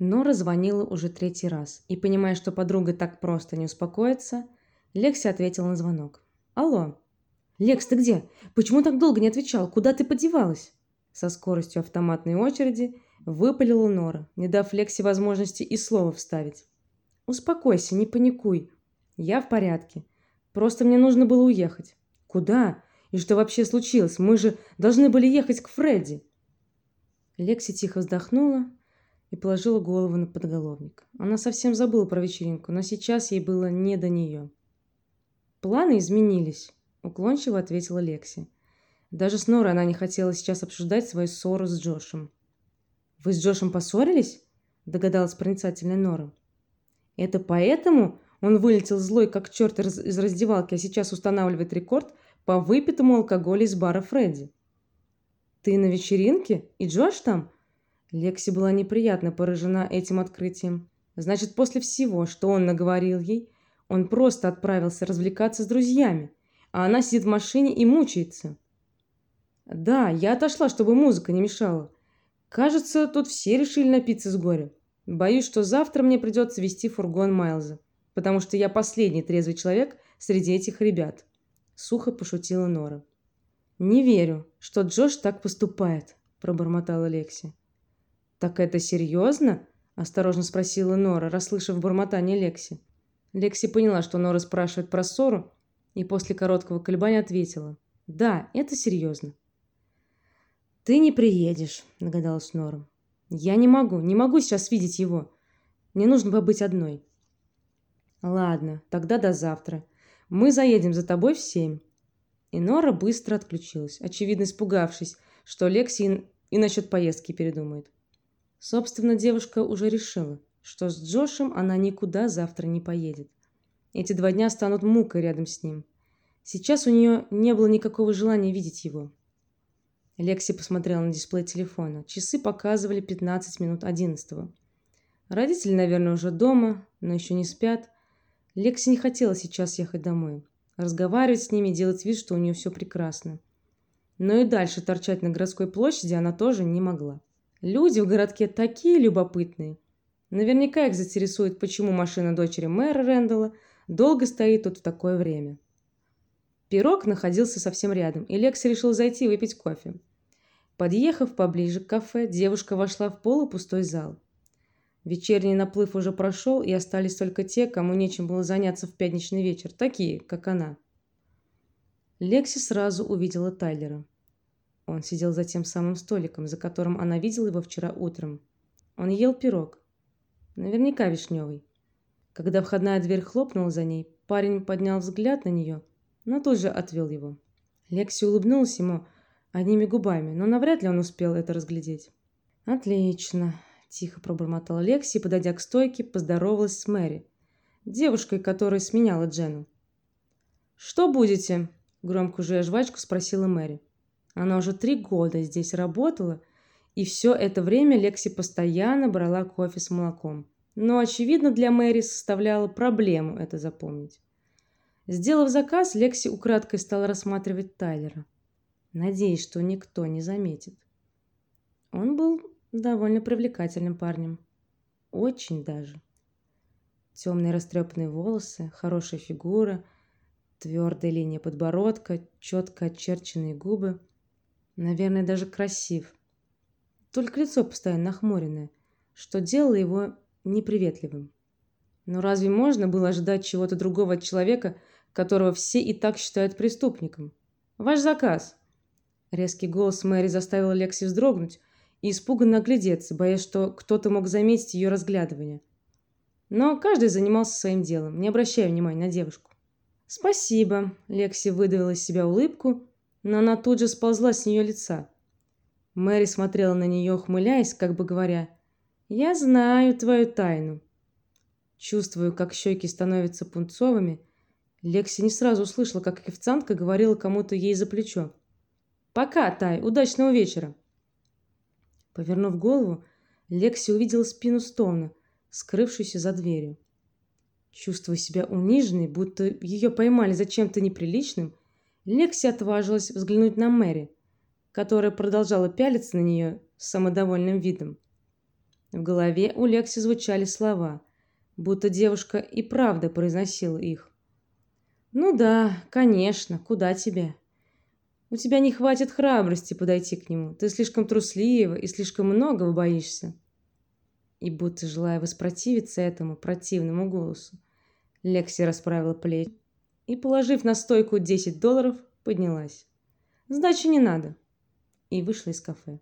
Нора звонила уже третий раз, и понимая, что подруга так просто не успокоится, Лекси ответила на звонок. Алло. Лекс, ты где? Почему так долго не отвечал? Куда ты подевалась? Со скоростью автоматной очереди выпалила Нора, не дав Лекси возможности и слова вставить. Успокойся, не паникуй. Я в порядке. Просто мне нужно было уехать. Куда? И что вообще случилось? Мы же должны были ехать к Фредди. Лекси тихо вздохнула и положила голову на подголовник. Она совсем забыла про вечеринку, но сейчас ей было не до нее. Планы изменились, уклончиво ответила Лекси. Даже с Норой она не хотела сейчас обсуждать свою ссору с Джошем. Вы с Джошем поссорились? догадалась проницательная Нора. Это поэтому он вылетел злой как черт из раздевалки, а сейчас устанавливает рекорд по выпитому алкоголю из бара Фредди. Ты на вечеринке? И Джош там? Лекси была неприятно поражена этим открытием. Значит, после всего, что он наговорил ей, он просто отправился развлекаться с друзьями, а она сидит в машине и мучается. Да, я отошла, чтобы музыка не мешала. Кажется, тут все решили напиться с горя. Боюсь, что завтра мне придется вести фургон Майлза, потому что я последний трезвый человек среди этих ребят. Сухо пошутила Нора. Не верю, что Джош так поступает, пробормотала Лекси. Так это серьезно? осторожно спросила Нора, расслышав бормотание Лекси. Лекси поняла, что Нора спрашивает про ссору, и после короткого колебания ответила: "Да, это серьезно». Ты не приедешь, догадалась Нора. Я не могу, не могу сейчас видеть его. Мне нужно побыть одной. Ладно, тогда до завтра. Мы заедем за тобой в семь. И Нора быстро отключилась, очевидно испугавшись, что Лекси и насчет поездки передумает. Собственно, девушка уже решила, что с Джошем она никуда завтра не поедет. Эти два дня станут мукой рядом с ним. Сейчас у нее не было никакого желания видеть его. Лекси посмотрела на дисплей телефона. Часы показывали 15 минут одиннадцатого. Родители, наверное, уже дома, но еще не спят. Лекси не хотела сейчас ехать домой. Разговаривать с ними, делать вид, что у нее все прекрасно. Но и дальше торчать на городской площади она тоже не могла. Люди в городке такие любопытные. Наверняка их заинтересует, почему машина дочери мэра Рэндалла долго стоит тут в такое время. Пирог находился совсем рядом, и Лекси решил зайти выпить кофе. Подъехав поближе к кафе, девушка вошла в полупустой зал. Вечерний наплыв уже прошел, и остались только те, кому нечем было заняться в пятничный вечер, такие, как она. Лекси сразу увидела Тайлера. Он сидел за тем самым столиком, за которым она видела его вчера утром. Он ел пирог. Наверняка вишневый. Когда входная дверь хлопнула за ней, парень поднял взгляд на нее, но тут же отвел его. Лекси улыбнулась ему одними губами, но навряд ли он успел это разглядеть. Отлично, тихо пробормотала Лекси, подойдя к стойке, поздоровалась с Мэри, девушкой, которая сменяла Джену. Что будете? громко жуя жвачку спросила Мэри. Она уже три года здесь работала, и все это время Лекси постоянно брала кофе с молоком. Но очевидно, для Мэри составляло проблему это запомнить. Сделав заказ, Лекси украдкой стала рассматривать Тайлера, надеясь, что никто не заметит. Он был довольно привлекательным парнем, очень даже. Темные растрепанные волосы, хорошая фигура, твердая линия подбородка, четко очерченные губы. Наверное, даже красив. Только лицо постоянно нахмуренное, что делало его неприветливым. Но разве можно было ожидать чего-то другого от человека, которого все и так считают преступником? Ваш заказ. Резкий голос Мэри заставил Лекси вздрогнуть и испуганно оглядеться, боясь, что кто-то мог заметить ее разглядывание. Но каждый занимался своим делом, не обращая внимания на девушку. Спасибо, Лекси выдавила из себя улыбку но она тут же сползла с нее лица. Мэри смотрела на нее, ухмыляясь, как бы говоря: "Я знаю твою тайну". Чувствую, как щеки становятся пунцовыми. Лекси не сразу услышала, как официантка говорила кому-то ей за плечо: "Пока, Тай, удачного вечера". Повернув голову, Лекси увидела спину Стоуна, скрывшуюся за дверью. Чувствуя себя униженной, будто ее поймали за чем-то неприличным, Лекси отважилась взглянуть на Мэри, которая продолжала пялиться на нее с самодовольным видом. В голове у Лекси звучали слова, будто девушка и правда произносила их. Ну да, конечно, куда тебе? У тебя не хватит храбрости подойти к нему. Ты слишком труслива и слишком многого боишься. И будто желая воспротивиться этому противному голосу, Лекси расправила плечи и, положив на стойку 10 долларов, поднялась. Сдачи не надо. И вышла из кафе.